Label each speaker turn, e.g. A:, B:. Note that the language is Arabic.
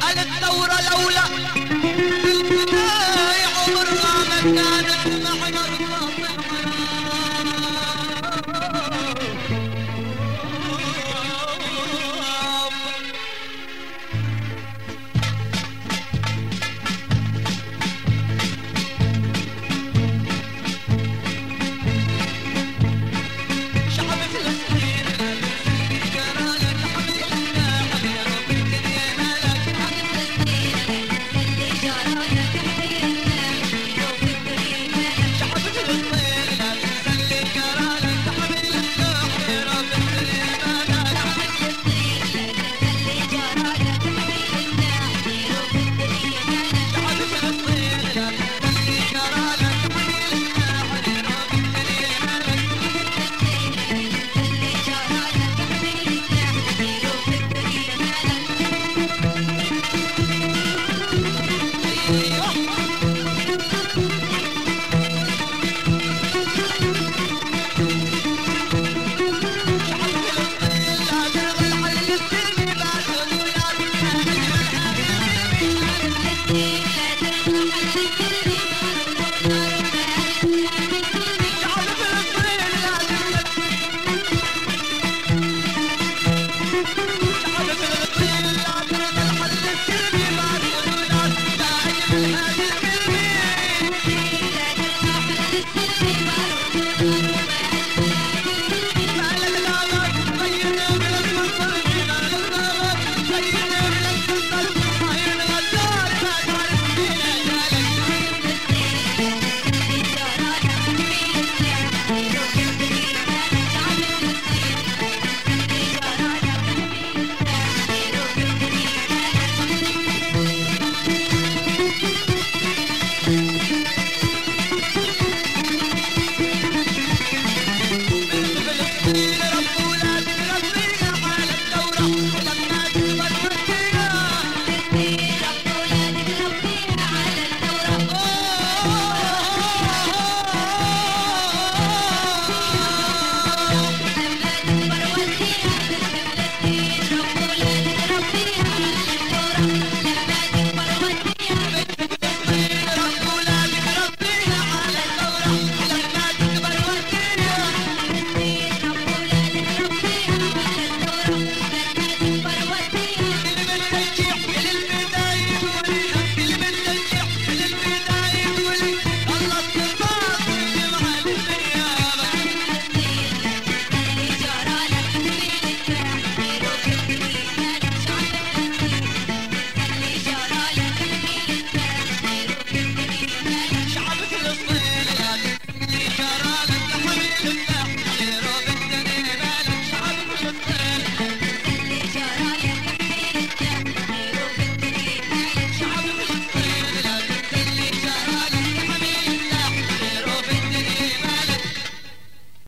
A: قال الثورة لولا